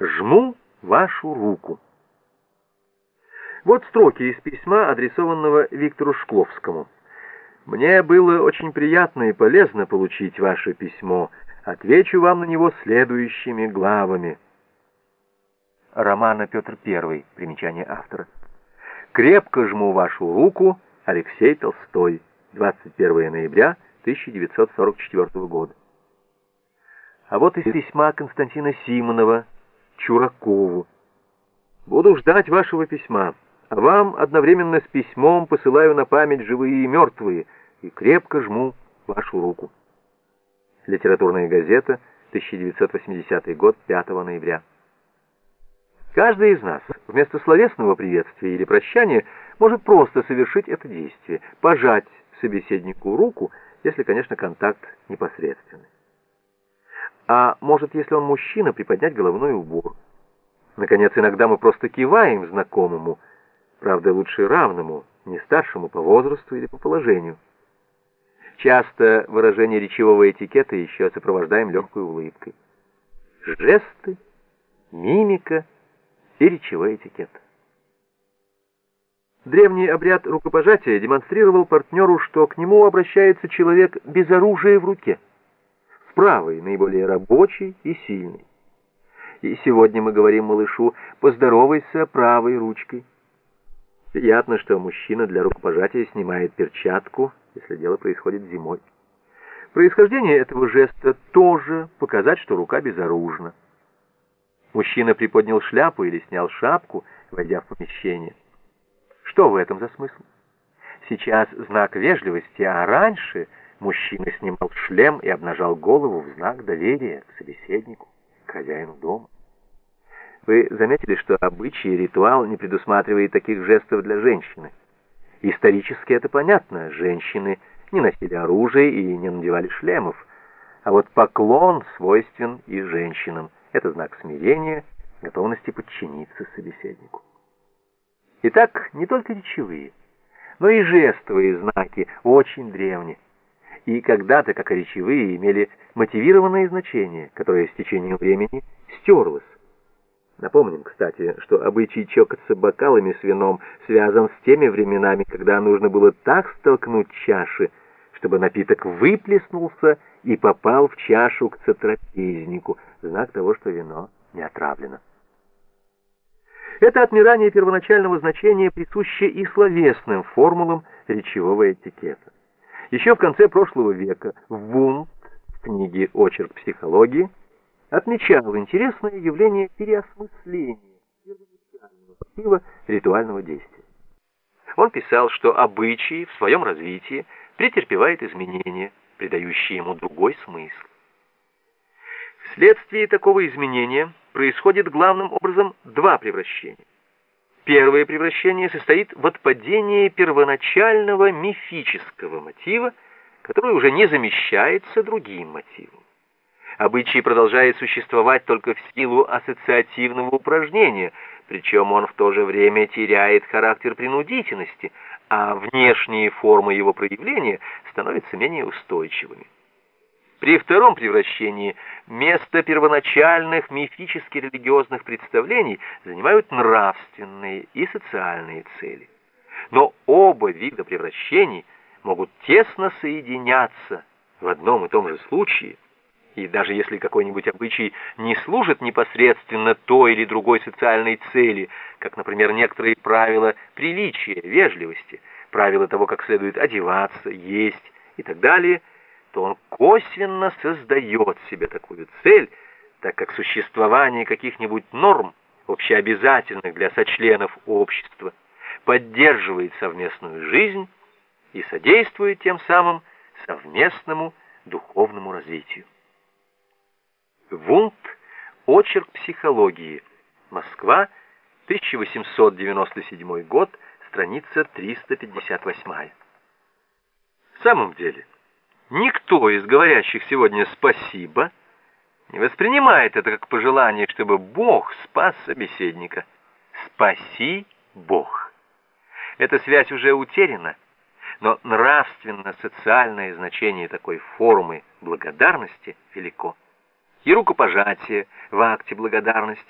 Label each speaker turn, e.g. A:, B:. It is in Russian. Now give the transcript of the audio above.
A: Жму вашу руку. Вот строки из письма, адресованного Виктору Шкловскому. Мне было очень приятно и полезно получить ваше письмо. Отвечу вам на него следующими главами. Романа Петр I. Примечание автора. Крепко жму вашу руку. Алексей Толстой. 21 ноября 1944 года. А вот из письма Константина Симонова Чуракову. Буду ждать вашего письма, а вам одновременно с письмом посылаю на память живые и мертвые и крепко жму вашу руку. Литературная газета, 1980 год, 5 ноября. Каждый из нас вместо словесного приветствия или прощания может просто совершить это действие, пожать собеседнику руку, если, конечно, контакт непосредственный. А может, если он мужчина, приподнять головной убор. Наконец, иногда мы просто киваем знакомому, правда, лучше равному, не старшему по возрасту или по положению. Часто выражение речевого этикета еще сопровождаем легкой улыбкой. Жесты, мимика и речевой этикет. Древний обряд рукопожатия демонстрировал партнеру, что к нему обращается человек без оружия в руке правой, наиболее рабочий и сильный. И сегодня мы говорим малышу «поздоровайся правой ручкой». Приятно, что мужчина для рукопожатия снимает перчатку, если дело происходит зимой. Происхождение этого жеста тоже показать, что рука безоружна. Мужчина приподнял шляпу или снял шапку, войдя в помещение. Что в этом за смысл? Сейчас знак вежливости, а раньше – Мужчина снимал шлем и обнажал голову в знак доверия к собеседнику, хозяину дома. Вы заметили, что обычай ритуал не предусматривает таких жестов для женщины? Исторически это понятно. Женщины не носили оружие и не надевали шлемов. А вот поклон свойствен и женщинам. Это знак смирения, готовности подчиниться собеседнику. Итак, не только речевые, но и жестовые знаки очень древние и когда-то, как речевые, имели мотивированное значение, которое с течением времени стерлось. Напомним, кстати, что обычай чокаться бокалами с вином связан с теми временами, когда нужно было так столкнуть чаши, чтобы напиток выплеснулся и попал в чашу к сотрапезнику, знак того, что вино не отравлено. Это отмирание первоначального значения присуще и словесным формулам речевого этикета. Еще в конце прошлого века Вунт в книге «Очерк психологии» отмечал интересное явление переосмысления ритуального действия. Он писал, что обычаи в своем развитии претерпевают изменения, придающие ему другой смысл. Вследствие такого изменения происходит главным образом два превращения. Первое превращение состоит в отпадении первоначального мифического мотива, который уже не замещается другим мотивом. Обычай продолжает существовать только в силу ассоциативного упражнения, причем он в то же время теряет характер принудительности, а внешние формы его проявления становятся менее устойчивыми. При втором превращении место первоначальных мифически-религиозных представлений занимают нравственные и социальные цели. Но оба вида превращений могут тесно соединяться в одном и том же случае, и даже если какой-нибудь обычай не служит непосредственно той или другой социальной цели, как, например, некоторые правила приличия, вежливости, правила того, как следует одеваться, есть и так далее – то он косвенно создает себе такую цель, так как существование каких-нибудь норм, общеобязательных для сочленов общества, поддерживает совместную жизнь и содействует тем самым совместному духовному развитию. Вунт. Очерк психологии. Москва. 1897 год. Страница 358. В самом деле, Никто из говорящих сегодня «спасибо» не воспринимает это как пожелание, чтобы Бог спас собеседника. «Спаси Бог». Эта связь уже утеряна, но нравственно-социальное значение такой формы благодарности велико. И рукопожатие в акте благодарности,